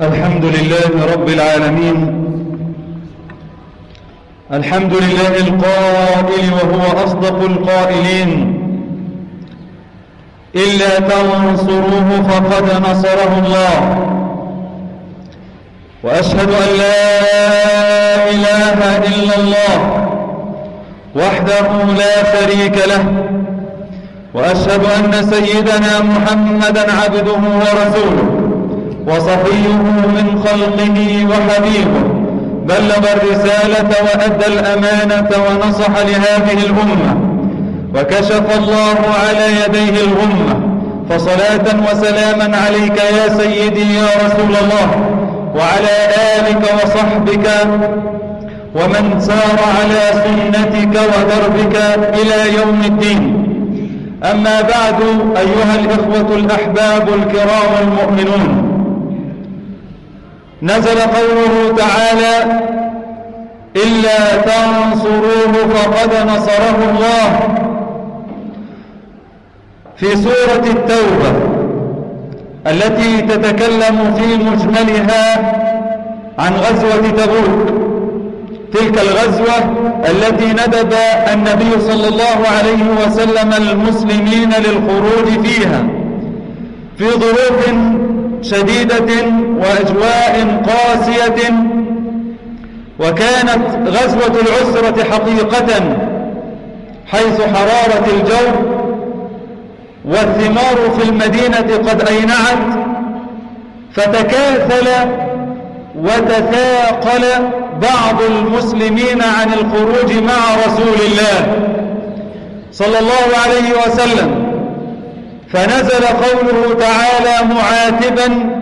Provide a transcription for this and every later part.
الحمد لله رب العالمين. الحمد لله القائل وهو أصدق القائلين. إلا تنصروه فقد نصره الله. وأشهد أن لا إله إلا الله وحده لا شريك له. وأشهد أن سيدنا محمدا عبده ورسوله. وصفيه من خلقه وحبيبه بلغ الرسالة وأدى الأمانة ونصح لهذه الأمة وكشف الله على يديه الغمة فصلاة وسلاما عليك يا سيدي يا رسول الله وعلى آلك وصحبك ومن سار على سنتك ودربك إلى يوم الدين. أما بعد أيها الإخوة الأحباب الكرام المؤمنون نزل قوله تعالى إلا تنصروه فقد نصره الله. في سورة التوبة التي تتكلم في مجملها عن غزوة تبوك. تلك الغزوة التي ندب النبي صلى الله عليه وسلم المسلمين للخروج فيها. في ظروف شديدة وأجواء قاسية وكانت غزوة العسرة حقيقة حيث حرارة الجو والثمار في المدينة قد أينعت فتكاثل وتثاقل بعض المسلمين عن الخروج مع رسول الله صلى الله عليه وسلم. فنزل قوله تعالى معاتبا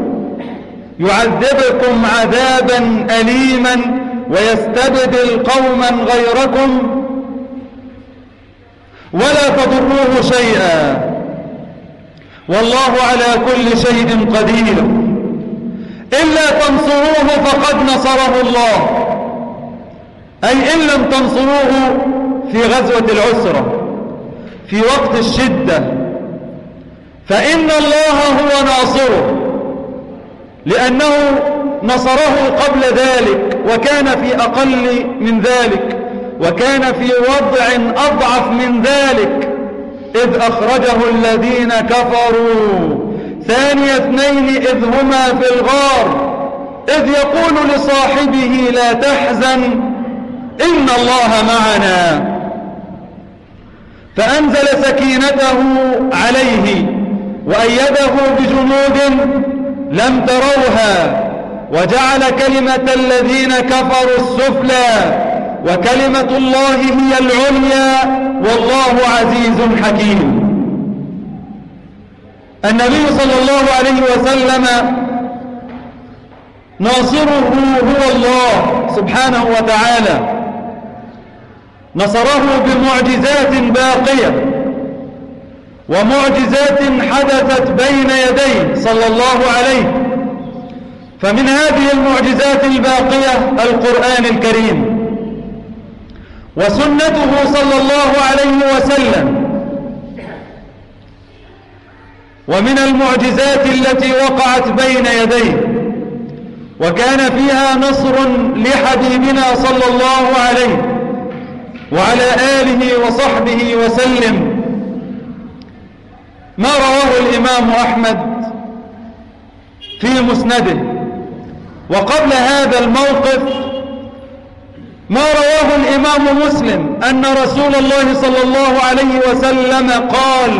يعذبكم عذابا أليما ويستبدل قوما غيركم ولا تضروه شيئا. والله على كل شيء قدير. إلا تنصروه فقد نصره الله. أي إن لم تنصروه في غزوة العسرة في وقت الشدة فإن الله هو ناصره. لأنه نصره قبل ذلك وكان في أقل من ذلك وكان في وضع أضعف من ذلك إذ أخرجه الذين كفروا. ثاني اثنين إذ هما في الغار إذ يقول لصاحبه لا تحزن إن الله معنا. فأنزل سكينته عليه وأيده بجنود لم تروها وجعل كلمة الذين كفروا السفلى وكلمة الله هي العليا والله عزيز حكيم. النبي صلى الله عليه وسلم ناصره هو الله سبحانه وتعالى. نصره بمعجزات باقية. ومعجزات حدثت بين يديه صلى الله عليه. فمن هذه المعجزات الباقية القرآن الكريم. وسنته صلى الله عليه وسلم. ومن المعجزات التي وقعت بين يديه. وكان فيها نصر لحبيبنا صلى الله عليه. وعلى آله وصحبه وسلم. ما رواه الإمام أحمد في مسنده. وقبل هذا الموقف ما رواه الإمام مسلم أن رسول الله صلى الله عليه وسلم قال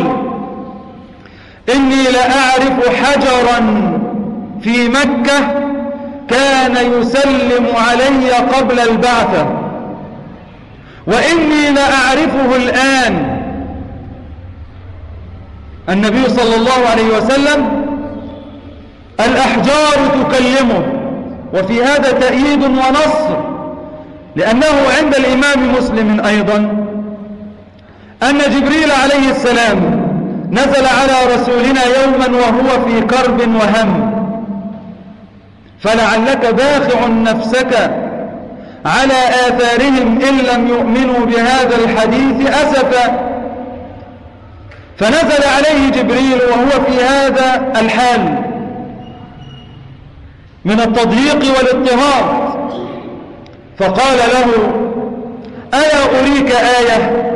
إني لأعرف حجرا في مكة كان يسلم علي قبل البعثة وإني لأعرفه الآن النبي صلى الله عليه وسلم الأحجار تكلمه وفي هذا تأييد ونصر لأنه عند الإمام مسلم أيضا أن جبريل عليه السلام نزل على رسولنا يوما وهو في كرب وهم. فلعلك باخع نفسك على آثارهم إن لم يؤمنوا بهذا الحديث أسفا. فنزل عليه جبريل وهو في هذا الحال من التضييق والاضطهاد. فقال له ألا أريك آية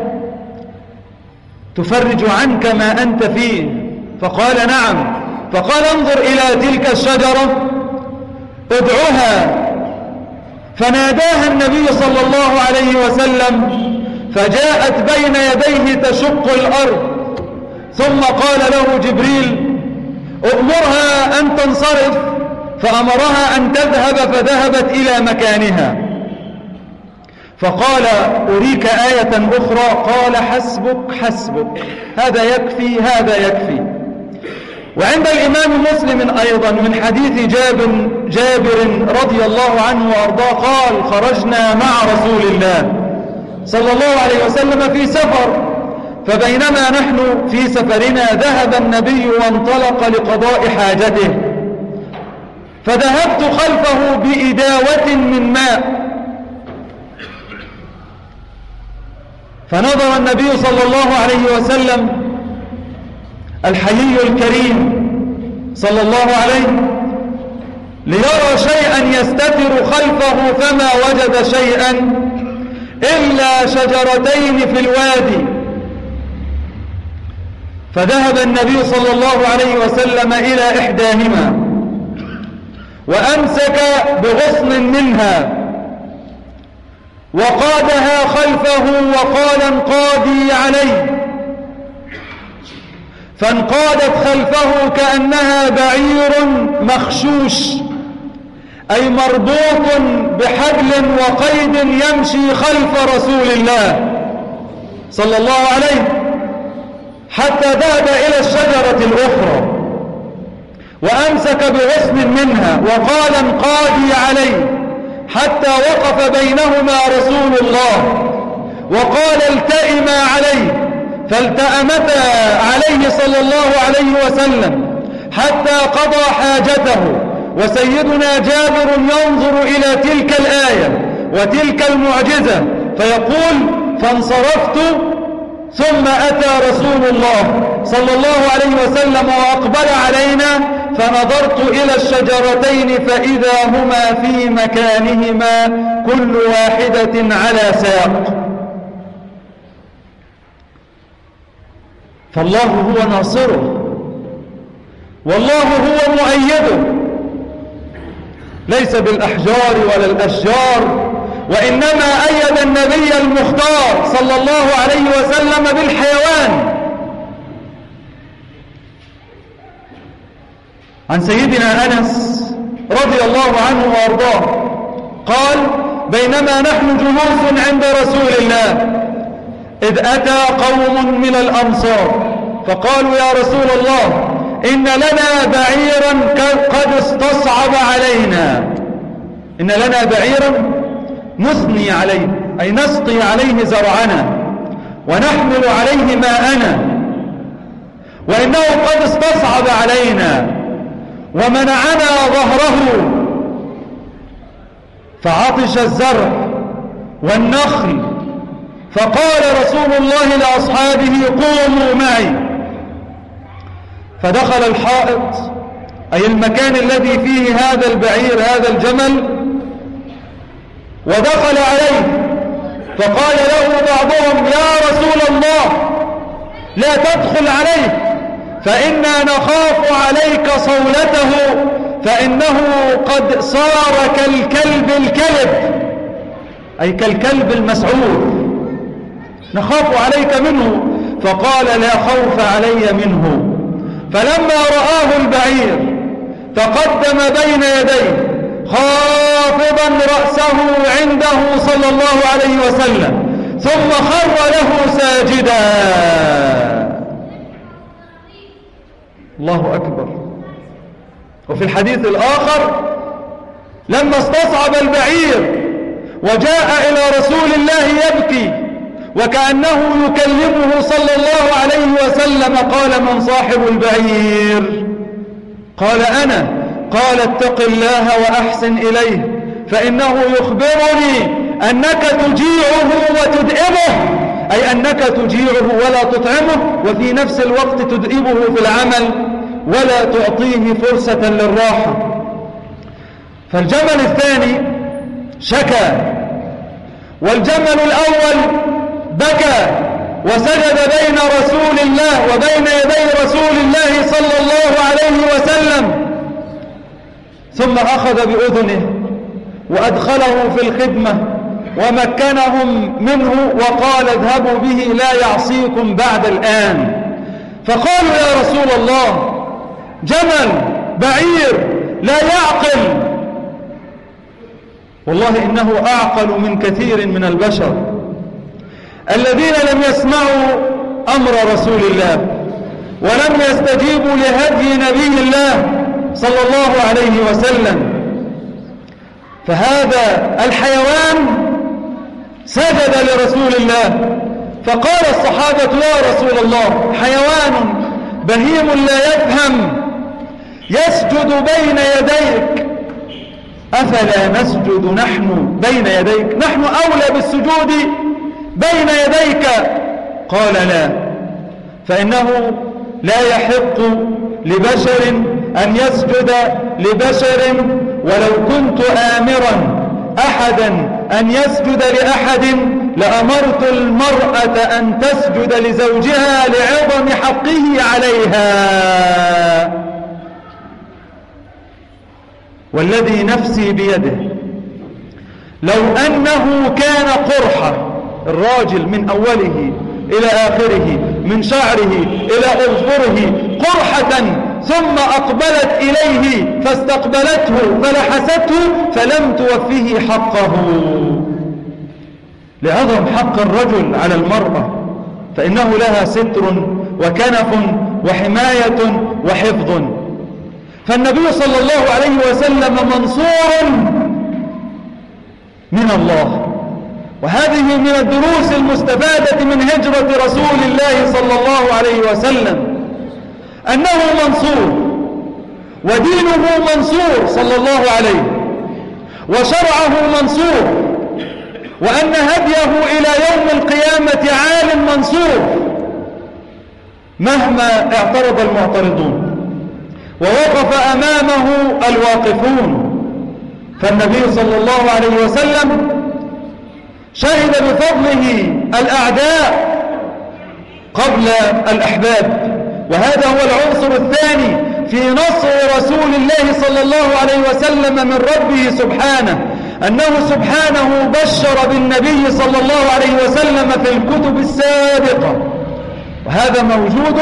تفرج عنك ما أنت فيه؟ فقال نعم. فقال انظر إلى تلك الشجرة ادعها فناداها النبي صلى الله عليه وسلم فجاءت بين يديه تشق الأرض. ثم قال له جبريل أمرها أن تنصرف. فأمرها أن تذهب فذهبت إلى مكانها. فقال أريك آية أخرى. قال حسبك حسبك. هذا يكفي هذا يكفي. وعند الإمام مسلم أيضا من حديث جابر, جابر رضي الله عنه وأرضاه قال خرجنا مع رسول الله صلى الله عليه وسلم في سفر. فبينما نحن في سفرنا ذهب النبي وانطلق لقضاء حاجته. فذهبت خلفه بإداوة من ماء. فنظر النبي صلى الله عليه وسلم الحيي الكريم صلى الله عليه ليرى شيئا يستتر خلفه فما وجد شيئا إلا شجرتين في الوادي. فذهب النبي صلى الله عليه وسلم إلى إحداهما وأمسك بغصن منها وقادها خلفه وقال انقادي عليه فانقادت خلفه كأنها بعير مخشوش أي مربوط بحبل وقيد يمشي خلف رسول الله صلى الله عليه حتى ذهب إلى الشجرة الأخرى وأمسك بغصن منها وقال انقادي عليه حتى وقف بينهما رسول الله وقال التئما عليه فالتأمتا عليه صلى الله عليه وسلم حتى قضى حاجته وسيدنا جابر ينظر إلى تلك الآية وتلك المعجزة فيقول فانصرفت ثم أتى رسول الله صلى الله عليه وسلم وأقبل علينا فنظرت إلى الشجرتين فإذا هما في مكانهما كل واحدة على ساق. فالله هو ناصره. والله هو مؤيده. ليس بالأحجار ولا الأشجار. وإنما أيد النبي المختار صلى الله عليه وسلم بالحيوان. عن سيدنا أنس رضي الله عنه وأرضاه قال بينما نحن جلوس عند رسول الله إذ أتى قوم من الأنصار فقالوا يا رسول الله إن لنا بعيرا قد استصعب علينا. إن لنا بعيرا نثني عليه أي نسقي عليه زرعنا ونحمل عليه ماءنا وإنه قد استصعب علينا ومنعنا ظهره. فعطش الزرع والنخل فقال رسول الله لأصحابه قوموا معي. فدخل الحائط أي المكان الذي فيه هذا البعير هذا الجمل ودخل عليه. فقال له بعضهم يا رسول الله لا تدخل عليه فإنا نخاف عليك صولته فإنه قد صار كالكلب الكلب. أي كالكلب المسعود. نخاف عليك منه. فقال لا خوف علي منه. فلما رآه البعير تقدم بين يديه خافضا رأسه عنده صلى الله عليه وسلم ثم خر له ساجدا. الله أكبر. وفي الحديث الآخر لما استصعب البعير وجاء إلى رسول الله يبكي وكأنه يكلمه صلى الله عليه وسلم قال من صاحب البعير؟ قال أنا. قال اتق الله وأحسن إليه فإنه يخبرني أنك تجيعه وتدئبه أي أنك تجيعه ولا تطعمه وفي نفس الوقت تدئبه في العمل ولا تعطيه فرصة للراحة. فالجمل الثاني شكى والجمل الأول بكى وسجد بين رسول الله وبين يدي رسول الله صلى الله عليه وسلم. ثم أخذ بأذنه وأدخله في الخدمة ومكنهم منه وقال اذهبوا به لا يعصيكم بعد الآن. فقالوا يا رسول الله جمل بعير لا يعقل. والله إنه أعقل من كثير من البشر الذين لم يسمعوا أمر رسول الله ولم يستجيبوا لهدي نبي الله. صلى الله عليه وسلم. فهذا الحيوان سجد لرسول الله. فقال الصحابة يا رسول الله حيوان بهيم لا يفهم يسجد بين يديك. أفلا نسجد نحن بين يديك؟ نحن أولى بالسجود بين يديك. قال لا. فإنه لا يحق لبشر أن يسجد لبشر ولو كنت آمرا أحدا أن يسجد لأحد لأمرت المرأة أن تسجد لزوجها لعظم حقه عليها. والذي نفسي بيده لو أنه كان قرحة الراجل من أوله إلى آخره من شعره إلى أظفره قرحة ثم أقبلت إليه فاستقبلته فلحسته فلم توفيه حقه. لعظم حق الرجل على المرأة فإنه لها ستر وكنف وحماية وحفظ. فالنبي صلى الله عليه وسلم منصور من الله. وهذه من الدروس المستفادة من هجرة رسول الله صلى الله عليه وسلم. أنه منصور. ودينه منصور صلى الله عليه. وشرعه منصور. وأن هديه إلى يوم القيامة عال منصور. مهما اعترض المعترضون. ووقف أمامه الواقفون. فالنبي صلى الله عليه وسلم شهد بفضله الأعداء قبل الأحباب. وهذا هو العنصر الثاني في نصر رسول الله صلى الله عليه وسلم من ربه سبحانه أنه سبحانه بشر بالنبي صلى الله عليه وسلم في الكتب السابقة. وهذا موجود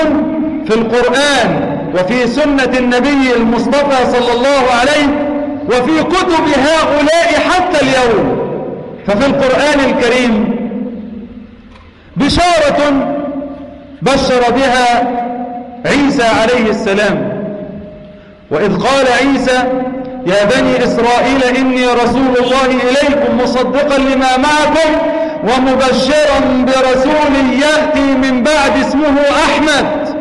في القرآن وفي سنة النبي المصطفى صلى الله عليه وفي كتب هؤلاء حتى اليوم. ففي القرآن الكريم بشارة بشر بها عيسى عليه السلام. وإذ قال عيسى يا بني إسرائيل إني رسول الله إليكم مصدقا لما معكم ومبشرا برسول يأتي من بعد اسمه أحمد.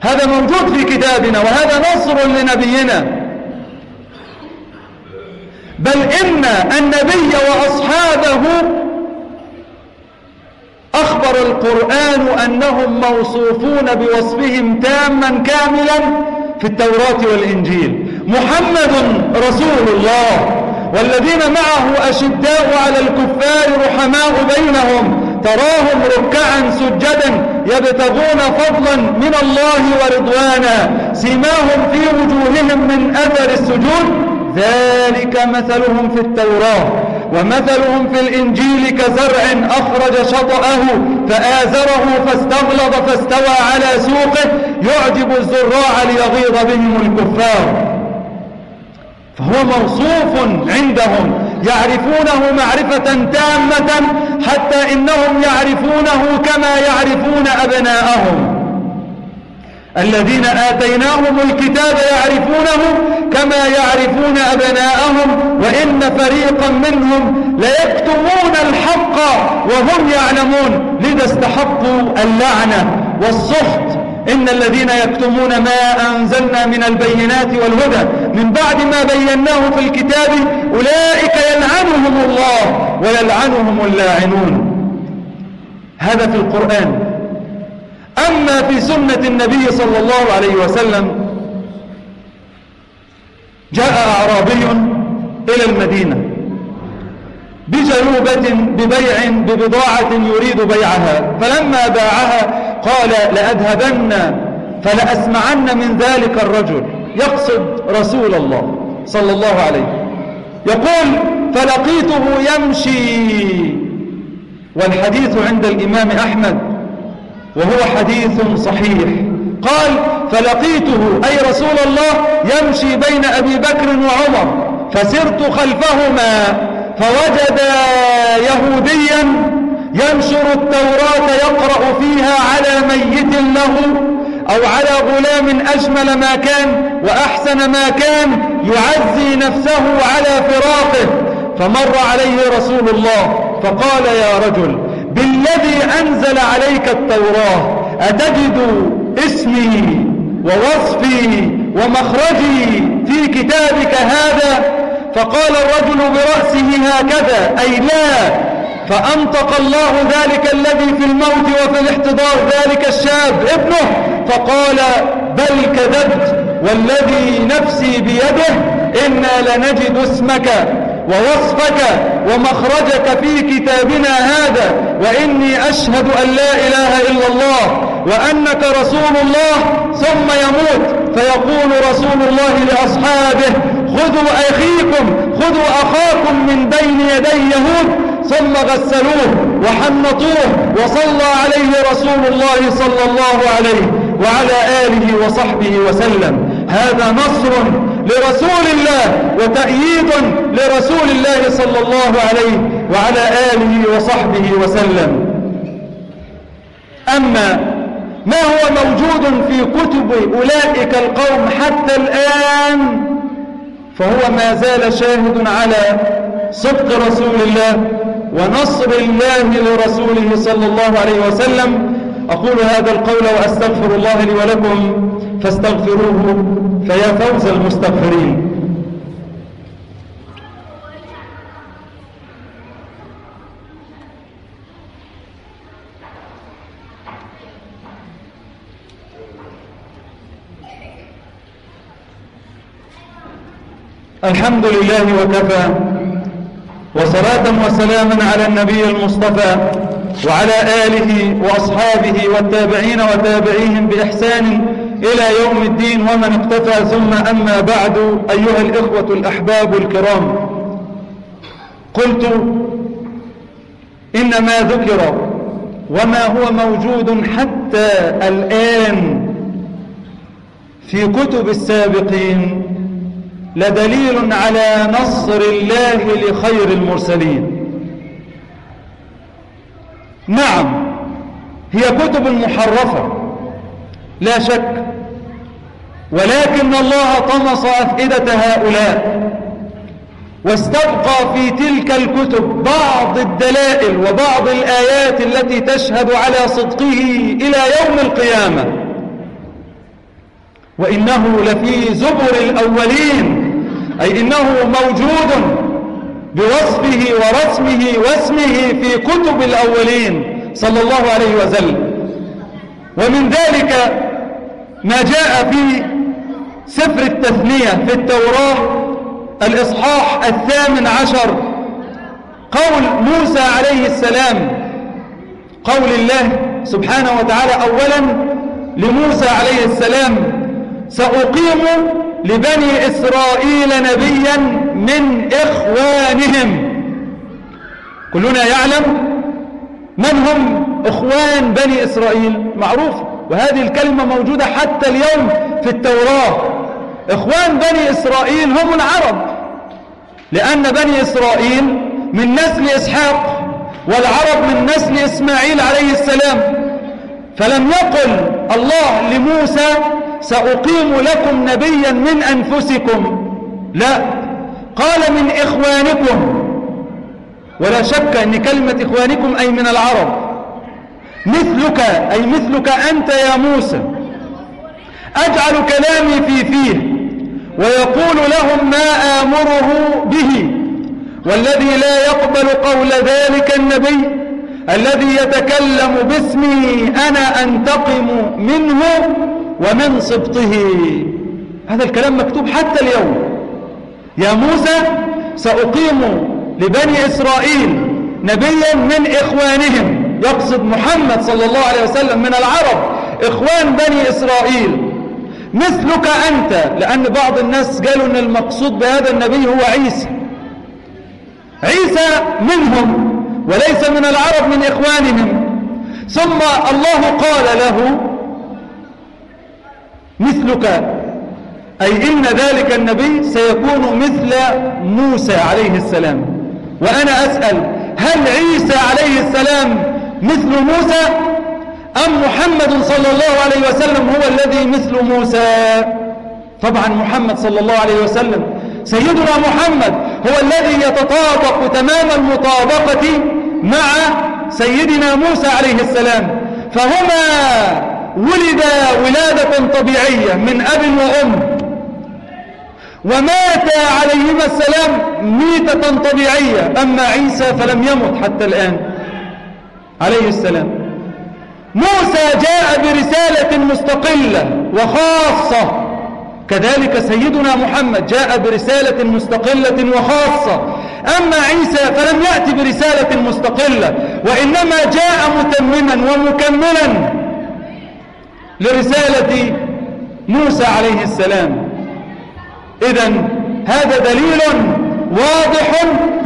هذا موجود في كتابنا وهذا نصر لنبينا. بل إن النبي وأصحابه أخبر القرآن أنهم موصوفون بوصفهم تاما كاملا في التوراة والإنجيل. محمد رسول الله والذين معه أشداء على الكفار رحماء بينهم تراهم ركعا سجدا يبتغون فضلا من الله ورضوانا سماهم في وجوههم من أثر السجود. ذلك مثلهم في التوراة. ومثلهم في الإنجيل كزرع أخرج شطأه فآزره فاستغلظ فاستوى على سوقه يعجب الزراع ليغيظ بهم الكفار. فهو موصوف عندهم يعرفونه معرفة تامة حتى إنهم يعرفونه كما يعرفون أبناءهم. الذين آتيناهم الكتاب يعرفونه كما يعرفون أبناءهم وإن فريقا منهم ليكتمون الحق وهم يعلمون لذا استحقوا اللعنة والسخط إن الذين يكتمون ما أنزلنا من البينات والهدى من بعد ما بيناه في الكتاب أولئك يلعنهم الله ويلعنهم اللاعنون. هذا في القرآن. أما في سنة النبي صلى الله عليه وسلم جاء أعرابي إلى المدينة بجلوبة ببيع ببضاعة يريد بيعها فلما باعها قال لأذهبن فلأسمعن من ذلك الرجل يقصد رسول الله صلى الله عليه يقول فلقيته يمشي والحديث عند الإمام أحمد وهو حديث صحيح. قال فلقيته أي رسول الله يمشي بين أبي بكر وعمر فسرت خلفهما فوجد يهوديا ينشر التوراة يقرأ فيها على ميت له أو على غلام أجمل ما كان وأحسن ما كان يعزي نفسه على فراقه. فمر عليه رسول الله فقال يا رجل بالذي أنزل عليك التوراة أتجد اسمي ووصفي ومخرجي في كتابك هذا؟ فقال الرجل برأسه هكذا أي لا فأنطق الله ذلك الذي في الموت وفي الاحتضار ذلك الشاب ابنه فقال بل كذبت والذي نفسي بيده إنا لنجد اسمك. ووصفك ومخرجك في كتابنا هذا وإني أشهد أن لا إله إلا الله وأنك رسول الله ثم يموت فيقول رسول الله لأصحابه خذوا أخيكم خذوا أخاكم من بين يدي يهود ثم غسلوه وحنطوه وصلى عليه رسول الله صلى الله عليه وعلى آله وصحبه وسلم. هذا نصر لرسول الله وتأييد لرسول الله صلى الله عليه وعلى آله وصحبه وسلم. أما ما هو موجود في كتب أولئك القوم حتى الآن فهو ما زال شاهد على صدق رسول الله ونصر الله لرسوله صلى الله عليه وسلم. أقول هذا القول وأستغفر الله لي ولكم فاستغفروه فيا فوز المستغفرين. الحمد لله وكفى وصلاة وسلاما على النبي المصطفى وعلى آله وأصحابه والتابعين وتابعيهم بإحسان إلى يوم الدين ومن اقتفى ثم أما بعد أيها الإخوة الأحباب الكرام. قلت إن ما ذكر وما هو موجود حتى الآن في كتب السابقين لدليل على نصر الله لخير المرسلين. نعم هي كتب محرفة لا شك. ولكن الله طمس أفئدة هؤلاء واستبقى في تلك الكتب بعض الدلائل وبعض الآيات التي تشهد على صدقه إلى يوم القيامة. وإنه لفي زبر الأولين أي إنه موجود بوصفه ورسمه واسمه في كتب الأولين صلى الله عليه وسلم. ومن ذلك ما جاء في سفر التثنية في التوراة الإصحاح الثامن عشر قول موسى عليه السلام قول الله سبحانه وتعالى أولا لموسى عليه السلام سأقيم لبني إسرائيل نبيا من إخوانهم. كلنا يعلم من هم إخوان بني إسرائيل؟ معروف. وهذه الكلمة موجودة حتى اليوم في التوراة. إخوان بني إسرائيل هم العرب لأن بني إسرائيل من نسل إسحاق والعرب من نسل إسماعيل عليه السلام. فلم يقل الله لموسى سأقيم لكم نبيا من أنفسكم. لا قال من إخوانكم. ولا شك أن كلمة إخوانكم أي من العرب. مثلك أي مثلك أنت يا موسى. أجعل كلامي في فيه ويقول لهم ما آمره به. والذي لا يقبل قول ذلك النبي الذي يتكلم باسمي أنا أنتقم منه ومن سبطه هذا الكلام مكتوب حتى اليوم. يا موسى سأقيم لبني إسرائيل نبيا من إخوانهم. يقصد محمد صلى الله عليه وسلم من العرب إخوان بني إسرائيل مثلك أنت. لأن بعض الناس قالوا أن المقصود بهذا النبي هو عيسى. عيسى منهم وليس من العرب من إخوانهم. ثم الله قال له مثلك. أي إن ذلك النبي سيكون مثل موسى عليه السلام. وأنا أسأل هل عيسى عليه السلام مثل موسى أم محمد صلى الله عليه وسلم هو الذي مثل موسى؟ طبعا محمد صلى الله عليه وسلم. سيدنا محمد هو الذي يتطابق تمام المطابقة مع سيدنا موسى عليه السلام. فهما ولدا ولادة طبيعية من أب وأم. ومات عليهما السلام ميتة طبيعية. أما عيسى فلم يمت حتى الآن. عليه السلام. موسى جاء برسالة مستقلة وخاصة. كذلك سيدنا محمد جاء برسالة مستقلة وخاصة. أما عيسى فلم يأتي برسالة مستقلة وإنما جاء متمما ومكملا لرسالة موسى عليه السلام. إذا هذا دليل واضح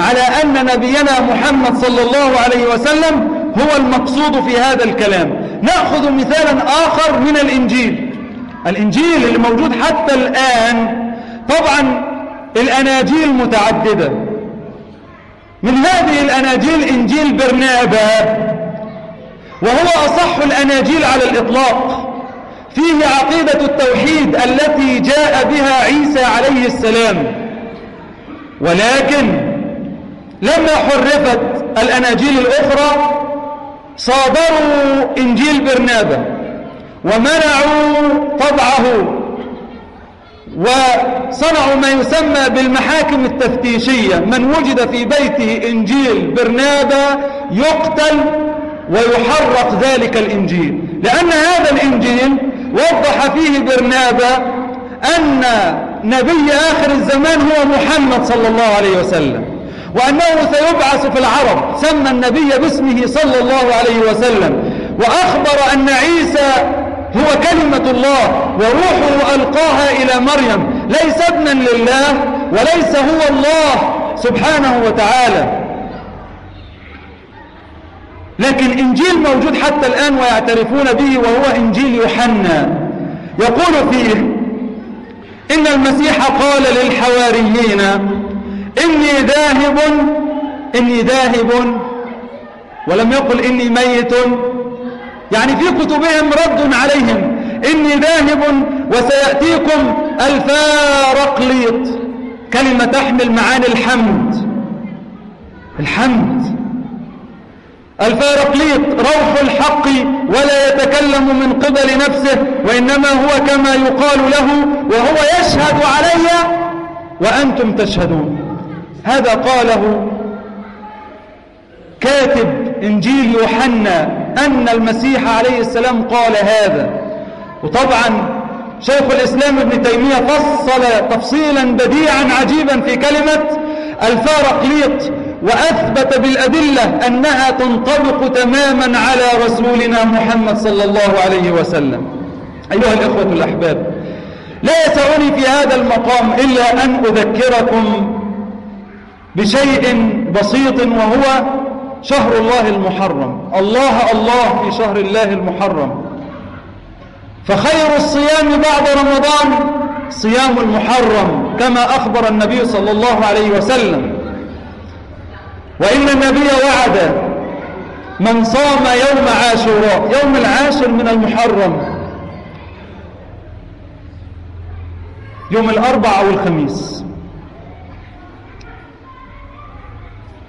على أن نبينا محمد صلى الله عليه وسلم هو المقصود في هذا الكلام. نأخذ مثالا آخر من الإنجيل. الإنجيل اللي موجود حتى الآن طبعا الأناجيل متعددة. من هذه الأناجيل إنجيل برنابا وهو أصح الأناجيل على الإطلاق. فيه عقيدة التوحيد التي جاء بها عيسى عليه السلام. ولكن لما حرفت الأناجيل الأخرى صادروا إنجيل برنابا ومنعوا طبعه وصنعوا ما يسمى بالمحاكم التفتيشية. من وجد في بيته إنجيل برنابا يقتل ويحرق ذلك الإنجيل. لأن هذا الإنجيل وضح فيه برنابا أن نبي آخر الزمان هو محمد صلى الله عليه وسلم. وأنه سيبعث في العرب سمى النبي باسمه صلى الله عليه وسلم وأخبر أن عيسى هو كلمة الله وروحه ألقاها إلى مريم ليس ابنا لله وليس هو الله سبحانه وتعالى. لكن إنجيل موجود حتى الآن ويعترفون به وهو إنجيل يوحنا. يقول فيه إن المسيح قال للحواريين إني ذاهب إني ذاهب. ولم يقل إني ميت. يعني في كتبهم رد عليهم. إني ذاهب وسيأتيكم الفارقليط. كلمة تحمل معاني الحمد. الحمد. الفارقليط روح الحق ولا يتكلم من قبل نفسه وإنما هو كما يقال له وهو يشهد علي وأنتم تشهدون. هذا قاله كاتب إنجيل يوحنا أن المسيح عليه السلام قال هذا. وطبعا شيخ الإسلام ابن تيمية فصل تفصيلا بديعا عجيبا في كلمة الفارقليط وأثبت بالأدلة أنها تنطبق تماما على رسولنا محمد صلى الله عليه وسلم. أيها الإخوة الأحباب لا يسعني في هذا المقام إلا أن أذكركم بشيء بسيط وهو شهر الله المحرم. الله الله في شهر الله المحرم. فخير الصيام بعد رمضان صيام المحرم كما أخبر النبي صلى الله عليه وسلم. وإن النبي وعد من صام يوم عاشوراء يوم العاشر من المحرم. يوم الأربع أو الخميس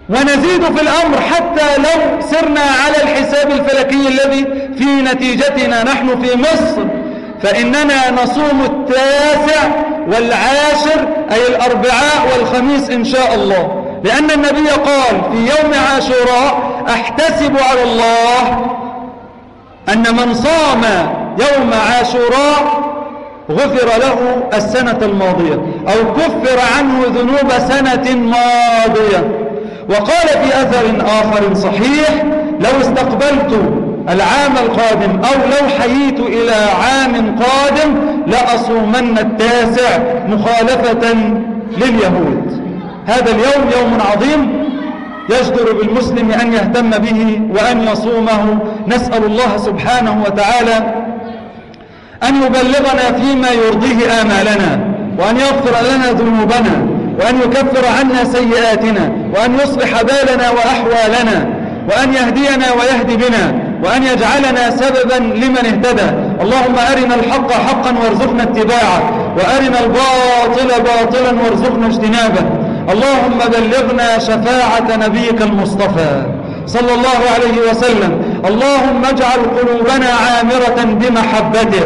ونزيد في الأمر حتى لو سرنا على الحساب الفلكي الذي في نتيجتنا نحن في مصر. فإننا نصوم التاسع والعاشر أي الأربعاء والخميس إن شاء الله. لأن النبي قال في يوم عاشوراء أحتسب على الله أن من صام يوم عاشوراء غفر له السنة الماضية أو كفر عنه ذنوب سنة ماضية. وقال في أثر آخر صحيح لو استقبلت العام القادم أو لو حييت إلى عام قادم لأصومن التاسع مخالفة لليهود. هذا اليوم يوم عظيم يجدر بالمسلم أن يهتم به وأن يصومه. نسأل الله سبحانه وتعالى أن يبلغنا فيما يرضيه آمالنا وأن يغفر لنا ذنوبنا وأن يكفر عنا سيئاتنا وأن يصلح بالنا وأحوالنا وأن يهدينا ويهدي بنا وأن يجعلنا سببا لمن اهتدى. اللهم أرنا الحق حقا وارزقنا اتباعه وأرنا الباطل باطلا وارزقنا اجتنابه. اللهم بلغنا شفاعة نبيك المصطفى صلى الله عليه وسلم. اللهم اجعل قلوبنا عامرة بمحبته.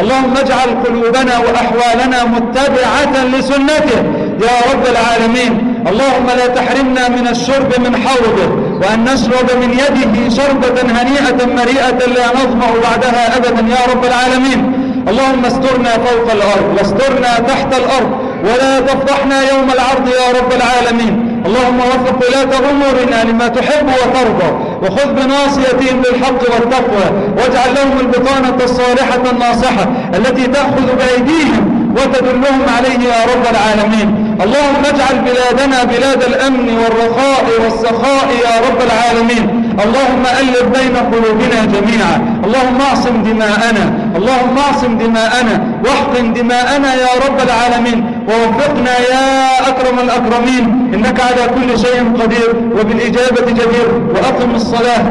اللهم اجعل قلوبنا وأحوالنا متبعة لسنته. يا رب العالمين. اللهم لا تحرمنا من الشرب من حوضه وأن نشرب من يده شربة هنيئة مريئة لا نظمأ بعدها أبدا يا رب العالمين. اللهم استرنا فوق الأرض واسترنا تحت الأرض ولا تفضحنا يوم العرض يا رب العالمين. اللهم وفق ولاة أمورنا لما تحب وترضى وخذ بناصيتهم بالحق والتقوى واجعل لهم البطانة الصالحة الناصحة التي تأخذ بأيديهم وتدلهم عليه يا رب العالمين. اللهم اجعل بلادنا بلاد الأمن والرخاء والسخاء يا رب العالمين. اللهم ألف بين قلوبنا جميعا. اللهم اعصم دماءنا. اللهم اعصم دماءنا. واحقن دماءنا يا رب العالمين. ووفقنا يا أكرم الأكرمين. إنك على كل شيء قدير وبالإجابة جدير وأقم الصلاة.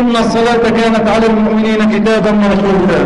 إن الصلاة كانت على المؤمنين كتابا موقوتا